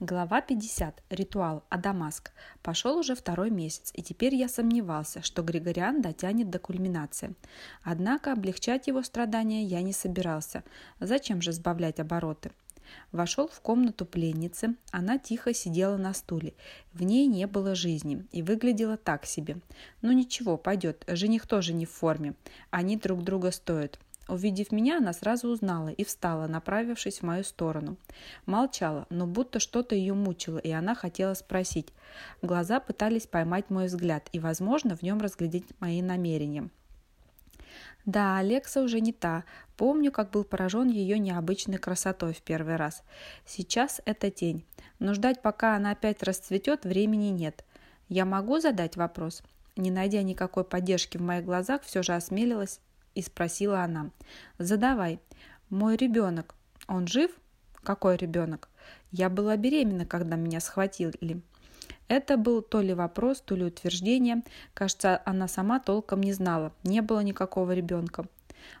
Глава 50. Ритуал. Адамаск. Пошел уже второй месяц, и теперь я сомневался, что Григориан дотянет до кульминации. Однако облегчать его страдания я не собирался. Зачем же сбавлять обороты? Вошел в комнату пленницы. Она тихо сидела на стуле. В ней не было жизни и выглядела так себе. Ну ничего, пойдет. Жених тоже не в форме. Они друг друга стоят. Увидев меня, она сразу узнала и встала, направившись в мою сторону. Молчала, но будто что-то ее мучило, и она хотела спросить. Глаза пытались поймать мой взгляд и, возможно, в нем разглядеть мои намерения. Да, Алекса уже не та. Помню, как был поражен ее необычной красотой в первый раз. Сейчас это тень. Но ждать, пока она опять расцветет, времени нет. Я могу задать вопрос? Не найдя никакой поддержки в моих глазах, все же осмелилась и спросила она. «Задавай. Мой ребенок. Он жив?» «Какой ребенок?» «Я была беременна, когда меня схватили». Это был то ли вопрос, то ли утверждение. Кажется, она сама толком не знала. Не было никакого ребенка.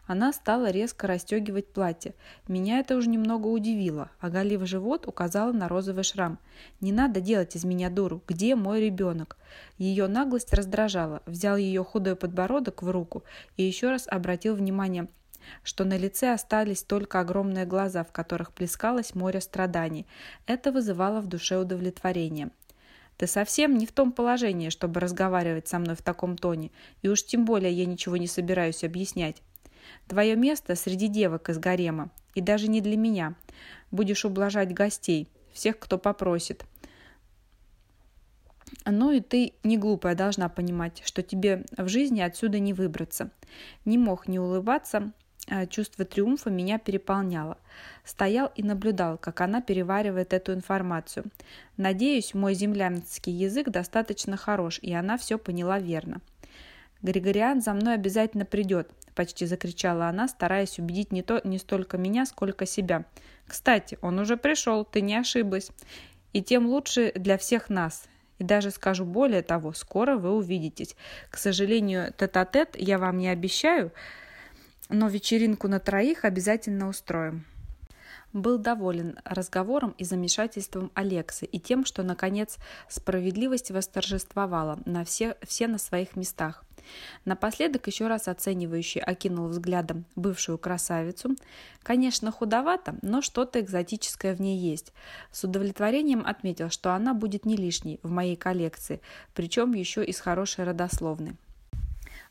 Она стала резко расстегивать платье. Меня это уже немного удивило. Оголив живот, указала на розовый шрам. «Не надо делать из меня дуру. Где мой ребенок?» Ее наглость раздражала. Взял ее худой подбородок в руку и еще раз обратил внимание что на лице остались только огромные глаза, в которых плескалось море страданий. Это вызывало в душе удовлетворение. «Ты совсем не в том положении, чтобы разговаривать со мной в таком тоне, и уж тем более я ничего не собираюсь объяснять. Твое место среди девок из гарема, и даже не для меня. Будешь ублажать гостей, всех, кто попросит. Ну и ты, не глупая, должна понимать, что тебе в жизни отсюда не выбраться. Не мог не улыбаться, а чувство триумфа меня переполняло. Стоял и наблюдал, как она переваривает эту информацию. Надеюсь, мой землянский язык достаточно хорош, и она все поняла верно. Григориан за мной обязательно придет почти закричала она, стараясь убедить не, то, не столько меня, сколько себя. «Кстати, он уже пришел, ты не ошиблась. И тем лучше для всех нас. И даже скажу более того, скоро вы увидитесь. К сожалению, тет-а-тет -тет я вам не обещаю, но вечеринку на троих обязательно устроим» был доволен разговором и замешательством Алексы и тем, что, наконец, справедливость восторжествовала, на все, все на своих местах. Напоследок еще раз оценивающий окинул взглядом бывшую красавицу. Конечно, худовато, но что-то экзотическое в ней есть. С удовлетворением отметил, что она будет не лишней в моей коллекции, причем еще из хорошей родословной.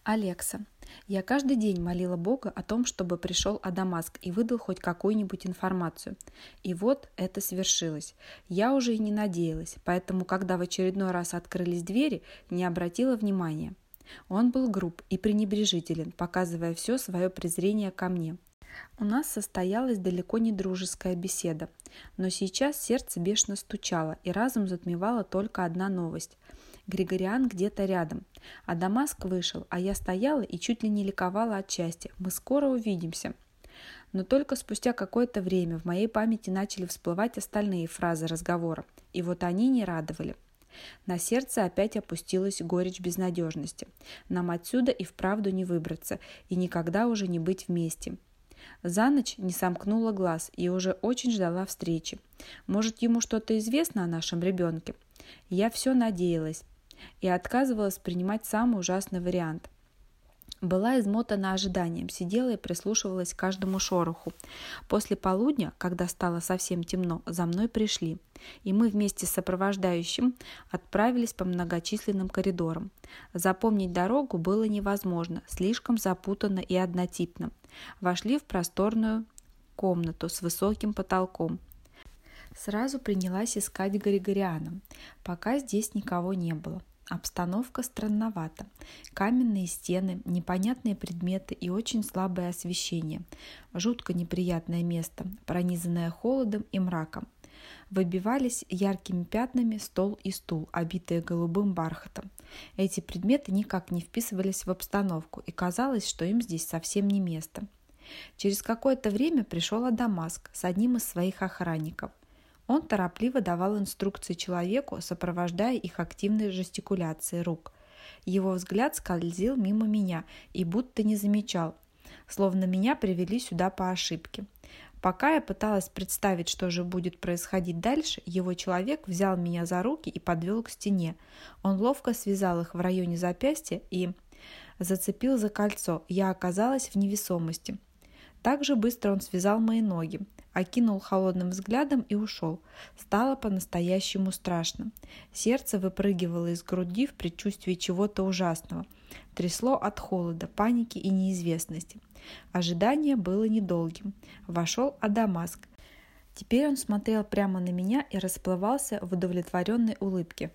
Алекса. Я каждый день молила Бога о том, чтобы пришел Адамаск и выдал хоть какую-нибудь информацию. И вот это свершилось. Я уже и не надеялась, поэтому, когда в очередной раз открылись двери, не обратила внимания. Он был груб и пренебрежителен, показывая все свое презрение ко мне. У нас состоялась далеко не дружеская беседа, но сейчас сердце бешено стучало, и разум затмевала только одна новость. Григориан где-то рядом. А Дамаск вышел, а я стояла и чуть ли не ликовала от счастья. Мы скоро увидимся. Но только спустя какое-то время в моей памяти начали всплывать остальные фразы разговора, и вот они не радовали. На сердце опять опустилась горечь безнадежности. Нам отсюда и вправду не выбраться, и никогда уже не быть вместе. За ночь не сомкнула глаз и уже очень ждала встречи. Может, ему что-то известно о нашем ребенке? Я все надеялась и отказывалась принимать самый ужасный вариант. Была измотана ожиданием, сидела и прислушивалась к каждому шороху. После полудня, когда стало совсем темно, за мной пришли, и мы вместе с сопровождающим отправились по многочисленным коридорам. Запомнить дорогу было невозможно, слишком запутанно и однотипно. Вошли в просторную комнату с высоким потолком. Сразу принялась искать Григориана, пока здесь никого не было. Обстановка странновата. Каменные стены, непонятные предметы и очень слабое освещение. Жутко неприятное место, пронизанное холодом и мраком. Выбивались яркими пятнами стол и стул, обитые голубым бархатом. Эти предметы никак не вписывались в обстановку, и казалось, что им здесь совсем не место. Через какое-то время пришел Адамаск с одним из своих охранников – он торопливо давал инструкции человеку, сопровождая их активной жестикуляцией рук. Его взгляд скользил мимо меня и будто не замечал, словно меня привели сюда по ошибке. Пока я пыталась представить, что же будет происходить дальше, его человек взял меня за руки и подвел к стене. Он ловко связал их в районе запястья и зацепил за кольцо. Я оказалась в невесомости. Так же быстро он связал мои ноги, окинул холодным взглядом и ушел. Стало по-настоящему страшно. Сердце выпрыгивало из груди в предчувствии чего-то ужасного. Трясло от холода, паники и неизвестности. Ожидание было недолгим. Вошел Адамаск. Теперь он смотрел прямо на меня и расплывался в удовлетворенной улыбке.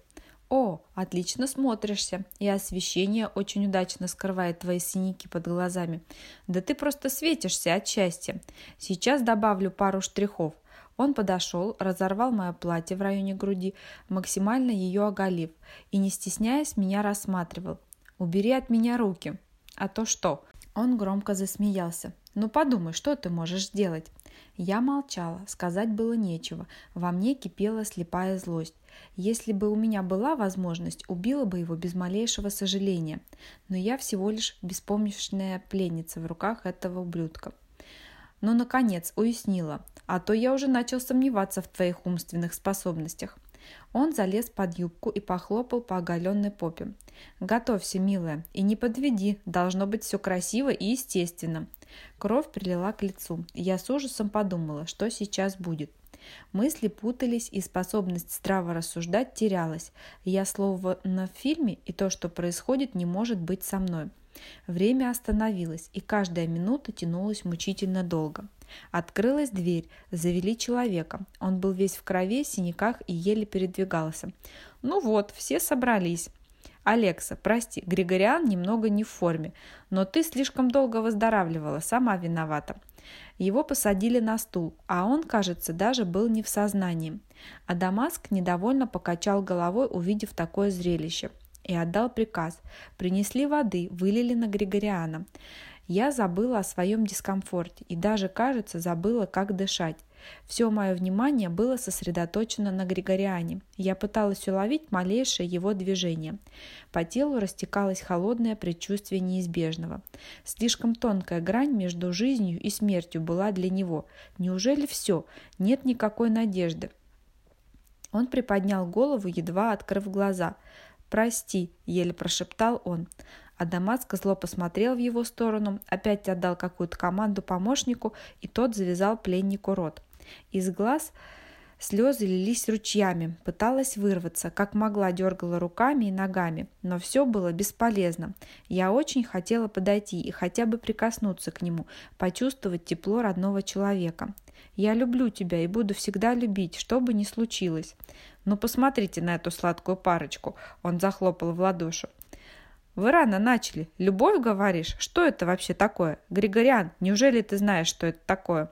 «О, отлично смотришься, и освещение очень удачно скрывает твои синяки под глазами. Да ты просто светишься от счастья. Сейчас добавлю пару штрихов». Он подошел, разорвал мое платье в районе груди, максимально ее оголив, и, не стесняясь, меня рассматривал. «Убери от меня руки». «А то что?» Он громко засмеялся. «Ну подумай, что ты можешь сделать?» Я молчала, сказать было нечего. Во мне кипела слепая злость. Если бы у меня была возможность, убила бы его без малейшего сожаления. Но я всего лишь беспомощная пленница в руках этого ублюдка. Но, наконец, уяснила, а то я уже начал сомневаться в твоих умственных способностях. Он залез под юбку и похлопал по оголенной попе. «Готовься, милая, и не подведи, должно быть все красиво и естественно». Кровь прилила к лицу, я с ужасом подумала, что сейчас будет. Мысли путались, и способность здраво рассуждать терялась. Я словно в фильме, и то, что происходит, не может быть со мной. Время остановилось, и каждая минута тянулась мучительно долго. Открылась дверь, завели человека. Он был весь в крови, синяках и еле передвигался. Ну вот, все собрались. «Алекса, прости, Григориан немного не в форме, но ты слишком долго выздоравливала, сама виновата». Его посадили на стул, а он, кажется, даже был не в сознании. А Дамаск недовольно покачал головой, увидев такое зрелище, и отдал приказ. Принесли воды, вылили на Григориана. Я забыла о своем дискомфорте и даже, кажется, забыла, как дышать. Все мое внимание было сосредоточено на Григориане. Я пыталась уловить малейшее его движение. По телу растекалось холодное предчувствие неизбежного. Слишком тонкая грань между жизнью и смертью была для него. Неужели все? Нет никакой надежды. Он приподнял голову, едва открыв глаза. «Прости», — еле прошептал он. А Дамаск зло посмотрел в его сторону, опять отдал какую-то команду помощнику, и тот завязал пленнику рот. Из глаз слезы лились ручьями, пыталась вырваться, как могла дергала руками и ногами, но все было бесполезно. Я очень хотела подойти и хотя бы прикоснуться к нему, почувствовать тепло родного человека. Я люблю тебя и буду всегда любить, что бы ни случилось. Ну посмотрите на эту сладкую парочку, он захлопал в ладоши. Вы рано начали. Любовь, говоришь? Что это вообще такое? Григориан, неужели ты знаешь, что это такое?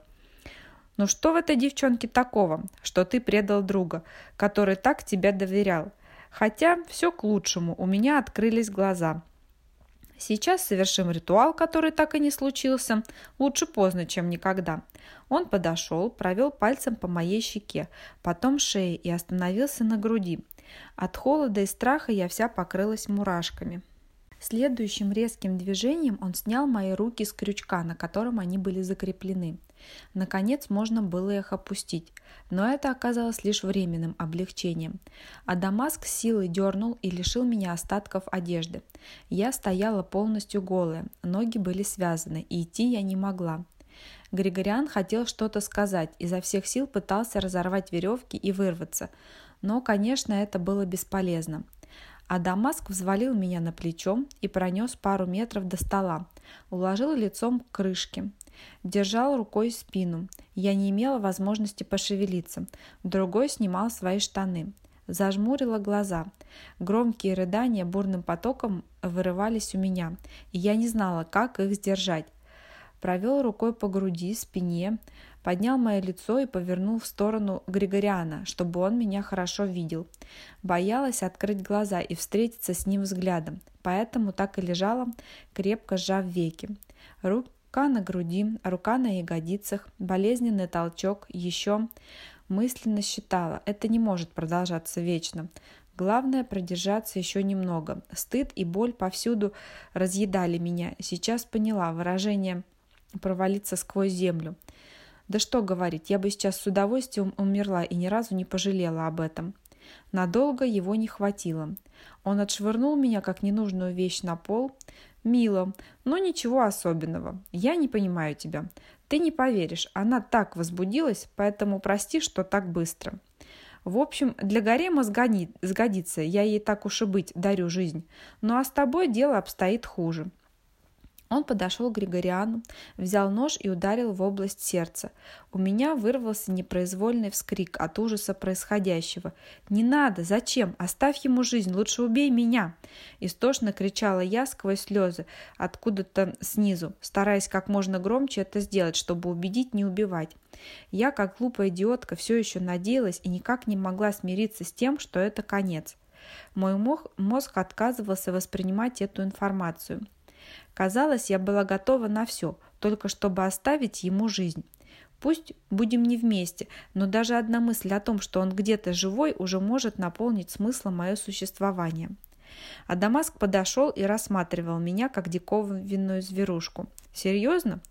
Ну что в этой девчонке такого, что ты предал друга, который так тебя доверял? Хотя все к лучшему, у меня открылись глаза. Сейчас совершим ритуал, который так и не случился. Лучше поздно, чем никогда. Он подошел, провел пальцем по моей щеке, потом шее и остановился на груди. От холода и страха я вся покрылась мурашками. Следующим резким движением он снял мои руки с крючка, на котором они были закреплены. Наконец можно было их опустить, но это оказалось лишь временным облегчением. А Дамаск силой дернул и лишил меня остатков одежды. Я стояла полностью голая, ноги были связаны, и идти я не могла. Григориан хотел что-то сказать, изо всех сил пытался разорвать веревки и вырваться, но, конечно, это было бесполезно а Дамаск взвалил меня на плечо и пронес пару метров до стола, уложил лицом к крышке, держал рукой спину. Я не имела возможности пошевелиться. Другой снимал свои штаны. Зажмурила глаза. Громкие рыдания бурным потоком вырывались у меня, и я не знала, как их сдержать. Провел рукой по груди, спине, поднял мое лицо и повернул в сторону Григориана, чтобы он меня хорошо видел. Боялась открыть глаза и встретиться с ним взглядом, поэтому так и лежала, крепко сжав веки. Рука на груди, рука на ягодицах, болезненный толчок, еще мысленно считала, это не может продолжаться вечно. Главное продержаться еще немного. Стыд и боль повсюду разъедали меня. Сейчас поняла выражение провалиться сквозь землю. Да что говорить, я бы сейчас с удовольствием умерла и ни разу не пожалела об этом. Надолго его не хватило. Он отшвырнул меня, как ненужную вещь, на пол. «Мило, но ничего особенного. Я не понимаю тебя. Ты не поверишь, она так возбудилась, поэтому прости, что так быстро». В общем, для гарема сгодится, я ей так уж и быть дарю жизнь. Ну а с тобой дело обстоит хуже. Он подошел к Григориану, взял нож и ударил в область сердца. У меня вырвался непроизвольный вскрик от ужаса происходящего. «Не надо! Зачем? Оставь ему жизнь! Лучше убей меня!» Истошно кричала я сквозь слезы, откуда-то снизу, стараясь как можно громче это сделать, чтобы убедить не убивать. Я, как глупая идиотка, все еще надеялась и никак не могла смириться с тем, что это конец. Мой мозг отказывался воспринимать эту информацию. Казалось, я была готова на все, только чтобы оставить ему жизнь. Пусть будем не вместе, но даже одна мысль о том, что он где-то живой, уже может наполнить смыслом мое существование. А Дамаск подошел и рассматривал меня, как диковинную зверушку. «Серьезно?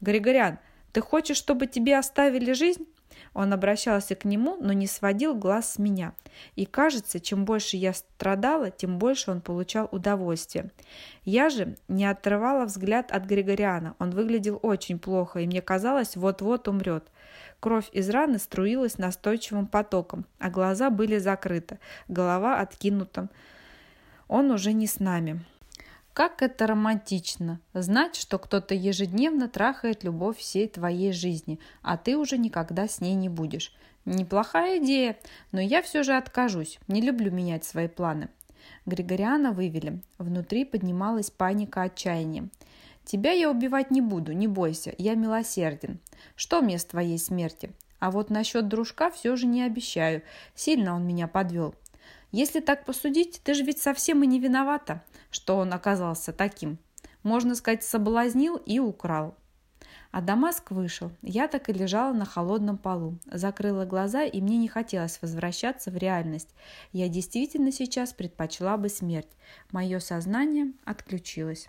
Григорян, ты хочешь, чтобы тебе оставили жизнь?» Он обращался к нему, но не сводил глаз с меня. И кажется, чем больше я страдала, тем больше он получал удовольствие. Я же не отрывала взгляд от Григориана. Он выглядел очень плохо, и мне казалось, вот-вот умрет. Кровь из раны струилась настойчивым потоком, а глаза были закрыты, голова откинута. Он уже не с нами. Как это романтично – знать, что кто-то ежедневно трахает любовь всей твоей жизни, а ты уже никогда с ней не будешь. Неплохая идея, но я все же откажусь, не люблю менять свои планы. Григориана вывели. Внутри поднималась паника отчаяния. «Тебя я убивать не буду, не бойся, я милосерден. Что мне с твоей смерти? А вот насчет дружка все же не обещаю. Сильно он меня подвел. Если так посудить, ты же ведь совсем и не виновата, что он оказался таким. Можно сказать, соблазнил и украл. А Дамаск вышел. Я так и лежала на холодном полу. Закрыла глаза, и мне не хотелось возвращаться в реальность. Я действительно сейчас предпочла бы смерть. Мое сознание отключилось.